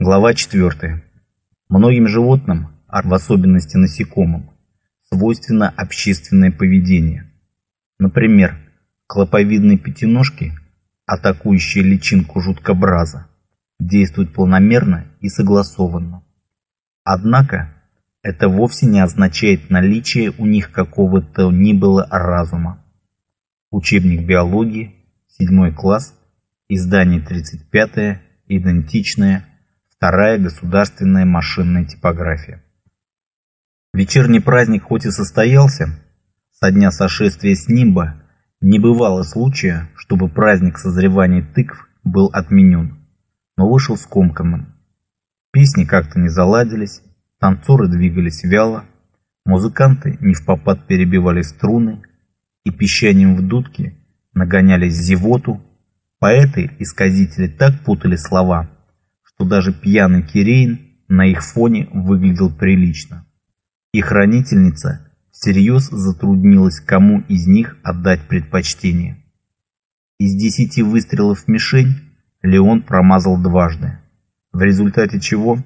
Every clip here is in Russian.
Глава 4. Многим животным, а в особенности насекомым, свойственно общественное поведение. Например, клоповидные пятиножки, атакующие личинку жуткобраза, действуют планомерно и согласованно. Однако, это вовсе не означает наличие у них какого-то ни было разума. Учебник биологии, 7 класс, издание 35, идентичное, Вторая государственная машинная типография. Вечерний праздник хоть и состоялся, со дня сошествия с нимба не бывало случая, чтобы праздник созревания тыкв был отменен, но вышел скомканным. Песни как-то не заладились, танцоры двигались вяло, музыканты не в попад перебивали струны и пищанием в дудке нагонялись зевоту, поэты-исказители так путали слова – что даже пьяный Кирейн на их фоне выглядел прилично. И хранительница всерьез затруднилась, кому из них отдать предпочтение. Из десяти выстрелов в мишень Леон промазал дважды, в результате чего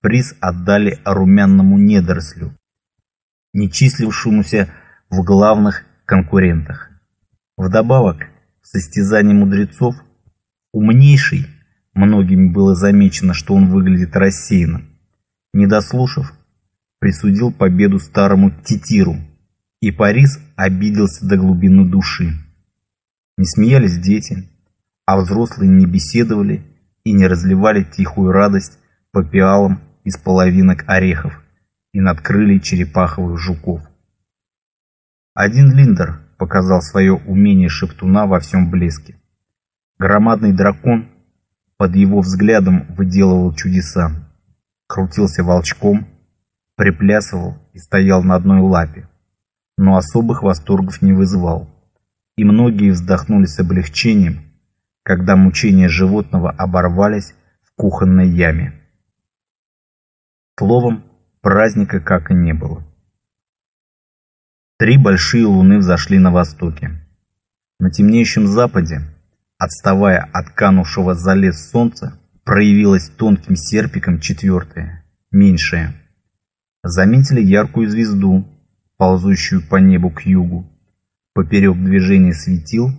приз отдали румяному недорослю, не числившемуся в главных конкурентах. Вдобавок, в состязании мудрецов умнейший Многими было замечено, что он выглядит рассеянным. Не дослушав, присудил победу старому Титиру, и Парис обиделся до глубины души. Не смеялись дети, а взрослые не беседовали и не разливали тихую радость по пиалам из половинок орехов и над крылья черепаховых жуков. Один Линдер показал свое умение шептуна во всем блеске. Громадный дракон под его взглядом выделывал чудеса. Крутился волчком, приплясывал и стоял на одной лапе, но особых восторгов не вызывал. И многие вздохнули с облегчением, когда мучения животного оборвались в кухонной яме. Словом, праздника как и не было. Три большие луны взошли на востоке. На темнеющем западе отставая от канувшего за лес солнца, проявилась тонким серпиком четвертая, меньшая. Заметили яркую звезду, ползущую по небу к югу. Поперек движения светил,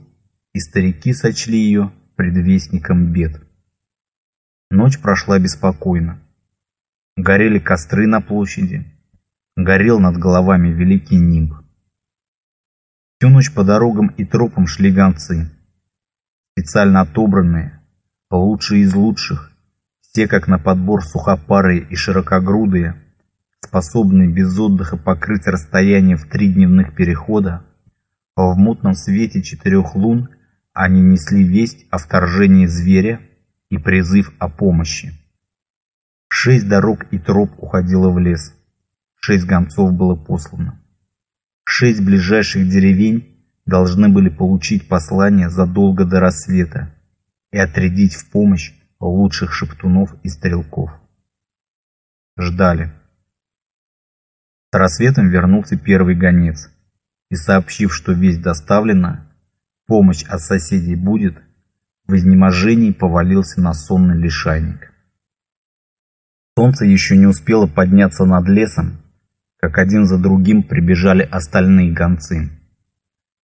и старики сочли ее предвестником бед. Ночь прошла беспокойно. Горели костры на площади, горел над головами великий нимб. Всю ночь по дорогам и тропам шли гонцы специально отобранные, лучшие из лучших, те как на подбор сухопарые и широкогрудые, способные без отдыха покрыть расстояние в три дневных перехода, в мутном свете четырех лун они несли весть о вторжении зверя и призыв о помощи. Шесть дорог и троп уходило в лес, шесть гонцов было послано. Шесть ближайших деревень должны были получить послание задолго до рассвета и отрядить в помощь лучших шептунов и стрелков. Ждали. С рассветом вернулся первый гонец и, сообщив, что весть доставлена, помощь от соседей будет, в изнеможении повалился на сонный лишайник. Солнце еще не успело подняться над лесом, как один за другим прибежали остальные гонцы.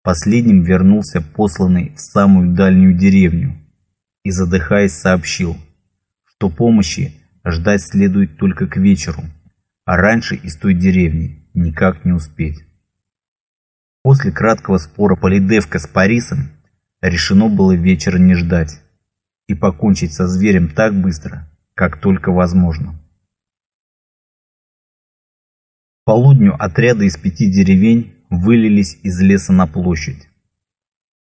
Последним вернулся посланный в самую дальнюю деревню и, задыхаясь, сообщил, что помощи ждать следует только к вечеру, а раньше из той деревни никак не успеть. После краткого спора Полидевка с Парисом решено было вечера не ждать и покончить со зверем так быстро, как только возможно. К полудню отряды из пяти деревень вылились из леса на площадь.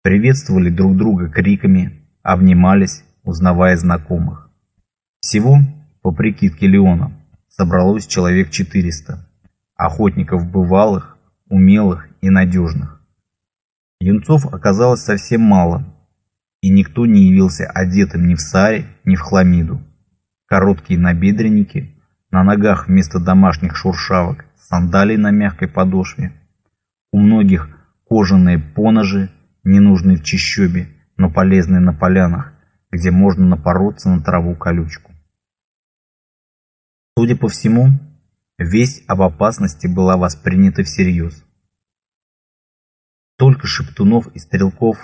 Приветствовали друг друга криками, обнимались, узнавая знакомых. Всего, по прикидке Леона, собралось человек 400. Охотников бывалых, умелых и надежных. Юнцов оказалось совсем мало, и никто не явился одетым ни в саре, ни в хламиду. Короткие набедренники, на ногах вместо домашних шуршавок, сандалии на мягкой подошве – у многих кожаные поножи, ненужные в чищобе, но полезные на полянах, где можно напороться на траву колючку. Судя по всему, весть об опасности была воспринята всерьез. Только шептунов и стрелков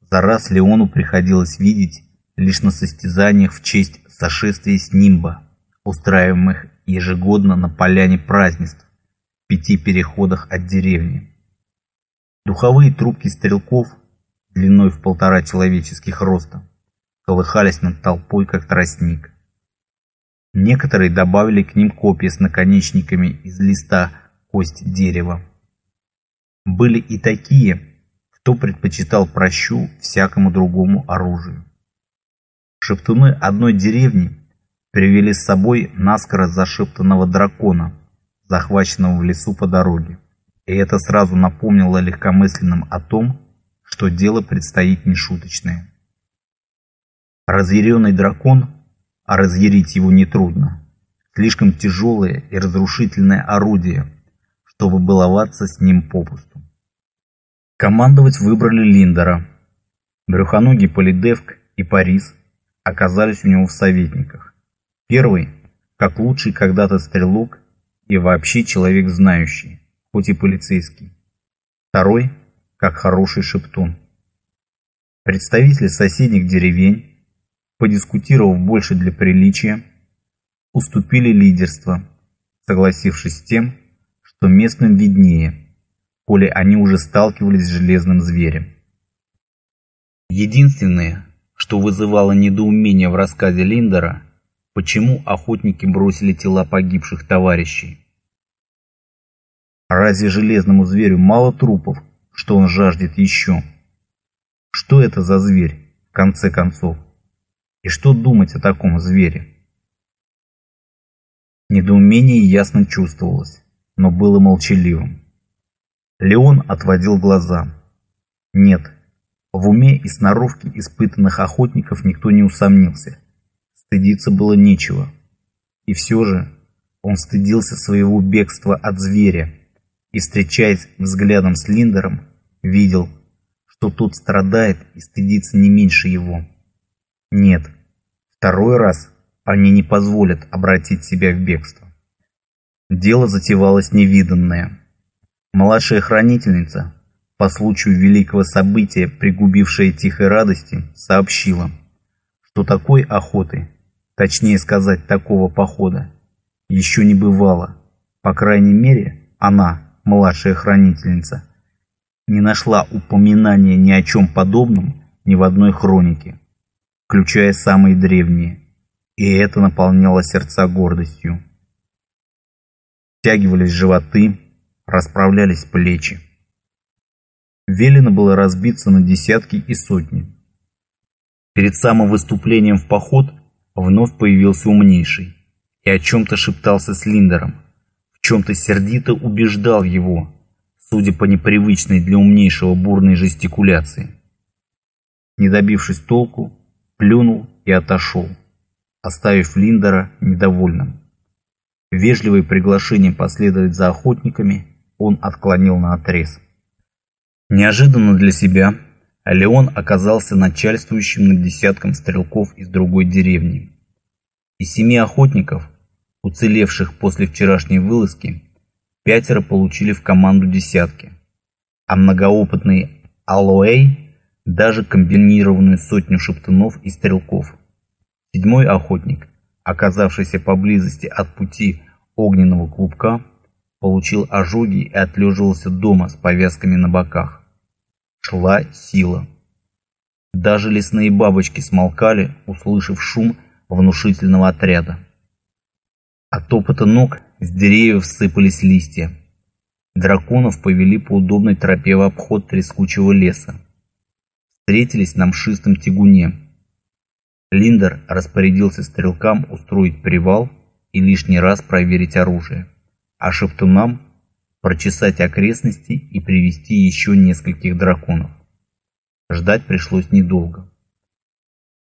за раз Леону приходилось видеть лишь на состязаниях в честь сошествия с нимба, устраиваемых ежегодно на поляне празднеств в пяти переходах от деревни. Духовые трубки стрелков длиной в полтора человеческих роста колыхались над толпой, как тростник. Некоторые добавили к ним копья с наконечниками из листа кость дерева. Были и такие, кто предпочитал прощу всякому другому оружию. Шептуны одной деревни привели с собой наскоро зашептанного дракона, захваченного в лесу по дороге. И это сразу напомнило легкомысленным о том, что дело предстоит нешуточное. Разъяренный дракон, а разъярить его нетрудно, слишком тяжелое и разрушительное орудие, чтобы баловаться с ним попусту. Командовать выбрали Линдера. Брюхоногий Полидевк и Парис оказались у него в советниках. Первый, как лучший когда-то стрелок и вообще человек знающий, хоть и полицейский. Второй, как хороший шептун. Представители соседних деревень, подискутировав больше для приличия, уступили лидерство, согласившись с тем, что местным виднее, коли они уже сталкивались с железным зверем. Единственное, что вызывало недоумение в рассказе Линдера, почему охотники бросили тела погибших товарищей. Разве железному зверю мало трупов, что он жаждет еще? Что это за зверь, в конце концов? И что думать о таком звере? Недоумение ясно чувствовалось, но было молчаливым. Леон отводил глаза. Нет, в уме и сноровке испытанных охотников никто не усомнился. Стыдиться было нечего. И все же он стыдился своего бегства от зверя и, встречаясь взглядом с Линдером, видел, что тот страдает и стыдится не меньше его. Нет, второй раз они не позволят обратить себя в бегство. Дело затевалось невиданное. Младшая хранительница по случаю великого события, пригубившая тихой радости, сообщила, что такой охоты, точнее сказать, такого похода, еще не бывало. По крайней мере, она, младшая хранительница, не нашла упоминания ни о чем подобном ни в одной хронике, включая самые древние, и это наполняло сердца гордостью. Тягивались животы, расправлялись плечи велено было разбиться на десятки и сотни. Перед самым выступлением в поход вновь появился умнейший и о чем-то шептался с Линдером, чем-то сердито убеждал его, судя по непривычной для умнейшего бурной жестикуляции. Не добившись толку, плюнул и отошел, оставив Линдера недовольным. Вежливое приглашение последовать за охотниками он отклонил на отрез. Неожиданно для себя Леон оказался начальствующим над десятком стрелков из другой деревни. Из семи охотников, уцелевших после вчерашней вылазки, пятеро получили в команду десятки, а многоопытный Алоэй даже комбинированную сотню шептунов и стрелков. Седьмой охотник, оказавшийся поблизости от пути огненного клубка, получил ожоги и отлеживался дома с повязками на боках шла сила. Даже лесные бабочки смолкали, услышав шум внушительного отряда. От топота ног с деревьев сыпались листья. Драконов повели по удобной тропе в обход трескучего леса. Встретились на мшистом тягуне. Линдер распорядился стрелкам устроить привал и лишний раз проверить оружие, а шептунам прочесать окрестности и привести еще нескольких драконов. Ждать пришлось недолго.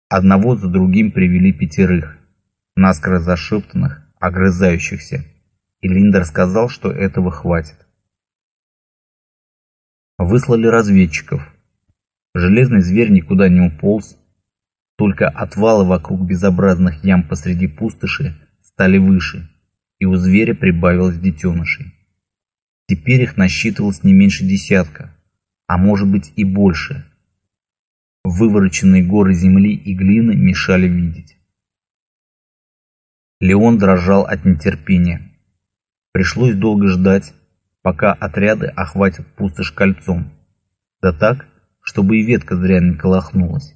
Одного за другим привели пятерых, наскоро зашептанных, огрызающихся, и Линдер сказал, что этого хватит. Выслали разведчиков. Железный зверь никуда не уполз, только отвалы вокруг безобразных ям посреди пустоши стали выше и у зверя прибавилось детенышей. Теперь их насчитывалось не меньше десятка, а может быть и больше. Вывороченные горы земли и глины мешали видеть. Леон дрожал от нетерпения. Пришлось долго ждать, пока отряды охватят пустошь кольцом. Да так, чтобы и ветка зря не колохнулась.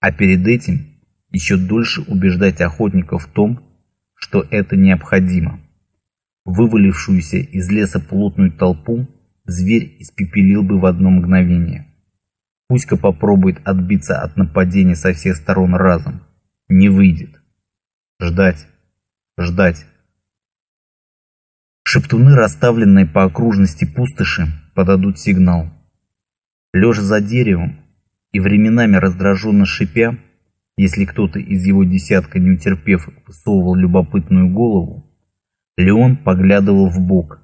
А перед этим еще дольше убеждать охотников в том, что это необходимо. Вывалившуюся из леса плотную толпу зверь испепелил бы в одно мгновение. Пусть-ка попробует отбиться от нападения со всех сторон разом. Не выйдет. Ждать. Ждать. Шептуны, расставленные по окружности пустоши, подадут сигнал. Лежа за деревом и временами раздраженно шипя, если кто-то из его десятка, не утерпев, высовывал любопытную голову, Леон поглядывал в бок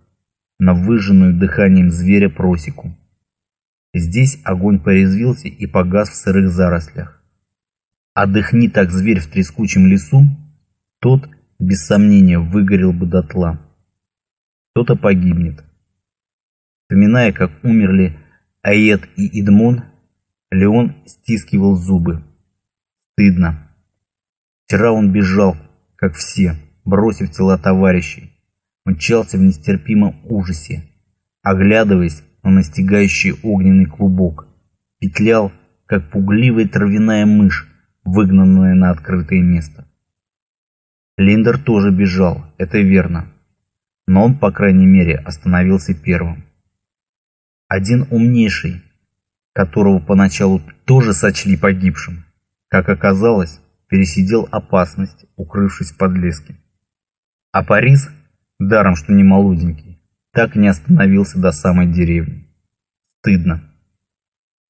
на выжженную дыханием зверя просеку. Здесь огонь порезвился и погас в сырых зарослях. Отдыхни так зверь в трескучем лесу, тот, без сомнения, выгорел бы дотла. Кто-то погибнет. Вспоминая, как умерли Аед и Идмон, Леон стискивал зубы. Стыдно. Вчера он бежал, как все, бросив тела товарищей. Мчался в нестерпимом ужасе, оглядываясь на настигающий огненный клубок. Петлял, как пугливая травяная мышь, выгнанная на открытое место. Линдер тоже бежал, это верно. Но он, по крайней мере, остановился первым. Один умнейший, которого поначалу тоже сочли погибшим, как оказалось, пересидел опасность, укрывшись в подлеске. А Парис, даром что не молоденький, так не остановился до самой деревни. Стыдно.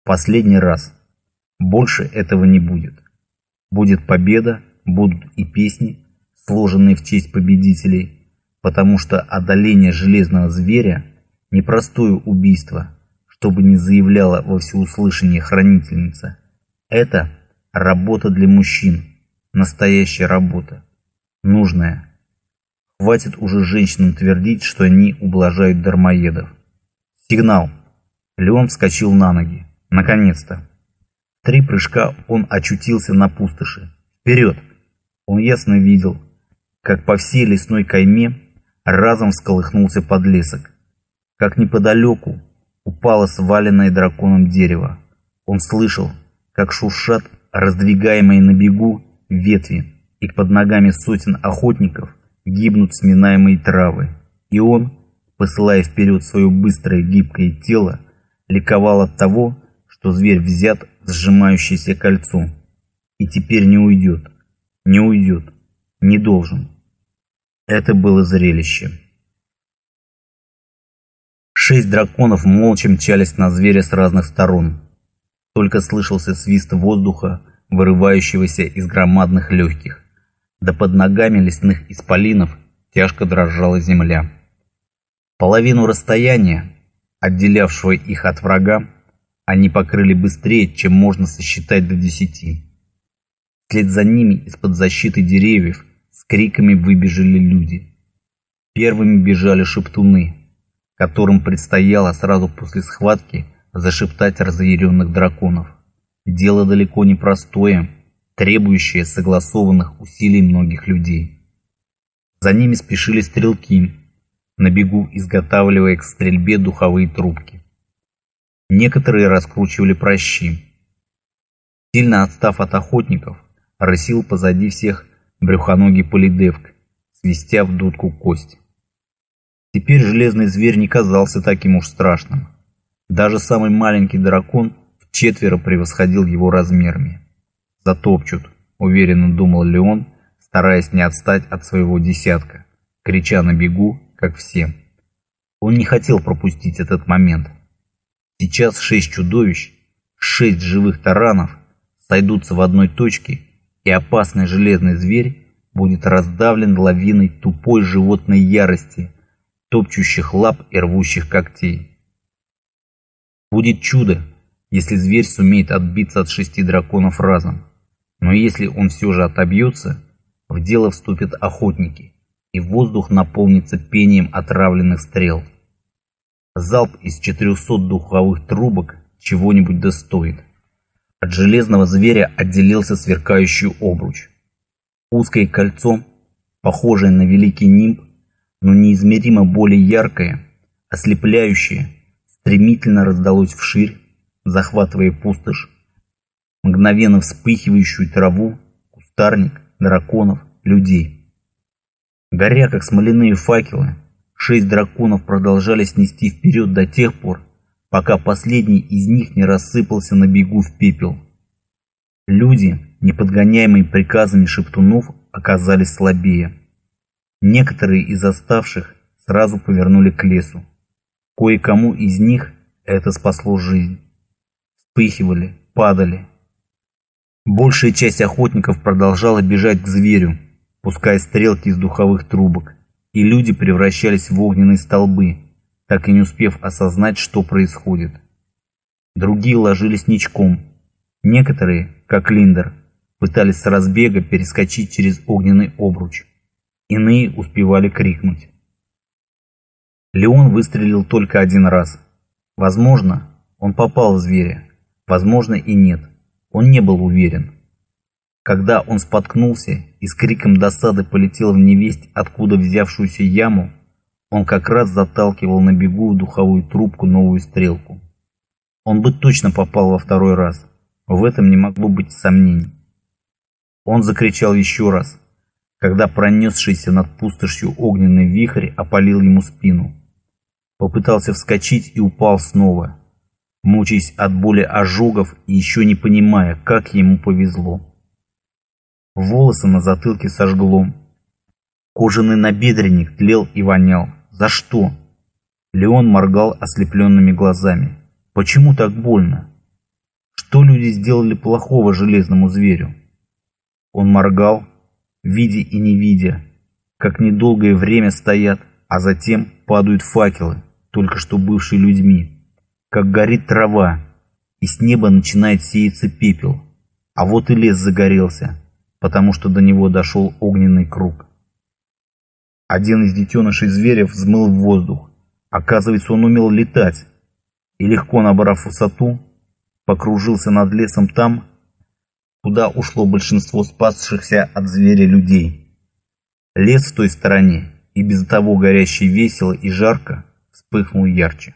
Последний раз. Больше этого не будет. Будет победа, будут и песни, сложенные в честь победителей, потому что одоление железного зверя – непростое убийство, чтобы не заявляла во всеуслышание хранительница. Это Работа для мужчин. Настоящая работа. Нужная. Хватит уже женщинам твердить, что они ублажают дармоедов. Сигнал. Леон вскочил на ноги. Наконец-то. Три прыжка он очутился на пустоши. Вперед! Он ясно видел, как по всей лесной кайме разом всколыхнулся подлесок. Как неподалеку упало сваленное драконом дерево. Он слышал, как шуршат раздвигаемые на бегу ветви, и под ногами сотен охотников гибнут сминаемые травы. И он, посылая вперед свое быстрое гибкое тело, ликовал от того, что зверь взят в сжимающееся кольцо. И теперь не уйдет, не уйдет, не должен. Это было зрелище. Шесть драконов молча мчались на зверя с разных сторон. Только слышался свист воздуха, вырывающегося из громадных легких. Да под ногами лесных исполинов тяжко дрожала земля. Половину расстояния, отделявшего их от врага, они покрыли быстрее, чем можно сосчитать до десяти. Вслед за ними из-под защиты деревьев криками выбежали люди. Первыми бежали шептуны, которым предстояло сразу после схватки зашептать разъяренных драконов. Дело далеко не простое, требующее согласованных усилий многих людей. За ними спешили стрелки, на бегу изготавливая к стрельбе духовые трубки. Некоторые раскручивали прощи. Сильно отстав от охотников, рысил позади всех брюхоногий полидевк, свистя в дудку кость. Теперь железный зверь не казался таким уж страшным. Даже самый маленький дракон в четверо превосходил его размерами. Затопчут, уверенно думал Леон, стараясь не отстать от своего десятка, крича на бегу, как все. Он не хотел пропустить этот момент. Сейчас шесть чудовищ, шесть живых таранов сойдутся в одной точке, и опасный железный зверь будет раздавлен лавиной тупой животной ярости, топчущих лап и рвущих когтей. Будет чудо, если зверь сумеет отбиться от шести драконов разом. Но если он все же отобьется, в дело вступят охотники, и воздух наполнится пением отравленных стрел. Залп из 400 духовых трубок чего-нибудь достоит. От железного зверя отделился сверкающий обруч. Узкое кольцо, похожее на великий нимб, но неизмеримо более яркое, ослепляющее, стремительно раздалось вширь, захватывая пустошь, мгновенно вспыхивающую траву, кустарник, драконов, людей. Горя, как смоляные факелы, шесть драконов продолжали снести вперед до тех пор, пока последний из них не рассыпался на бегу в пепел. Люди, не подгоняемые приказами шептунов, оказались слабее. Некоторые из оставших сразу повернули к лесу. Кое-кому из них это спасло жизнь. Вспыхивали, падали. Большая часть охотников продолжала бежать к зверю, пуская стрелки из духовых трубок, и люди превращались в огненные столбы, так и не успев осознать, что происходит. Другие ложились ничком. Некоторые, как Линдер, пытались с разбега перескочить через огненный обруч. Иные успевали крикнуть. Леон выстрелил только один раз. Возможно, он попал в зверя, возможно и нет. Он не был уверен. Когда он споткнулся и с криком досады полетел в невесть, откуда взявшуюся яму, он как раз заталкивал на бегу в духовую трубку новую стрелку. Он бы точно попал во второй раз. В этом не могло быть сомнений. Он закричал еще раз, когда пронесшийся над пустошью огненный вихрь опалил ему спину. Попытался вскочить и упал снова, мучаясь от боли ожогов и еще не понимая, как ему повезло. Волосы на затылке сожгло. Кожаный набедренник тлел и вонял. За что? Леон моргал ослепленными глазами. Почему так больно? Что люди сделали плохого железному зверю? Он моргал, видя и не видя, как недолгое время стоят, а затем падают факелы, только что бывшие людьми, как горит трава, и с неба начинает сеяться пепел, а вот и лес загорелся, потому что до него дошел огненный круг. Один из детенышей зверя взмыл в воздух. Оказывается, он умел летать, и легко набрав высоту, покружился над лесом там, куда ушло большинство спасшихся от зверя людей. Лес в той стороне, и без того горящий весело и жарко, вспыхнул ярче.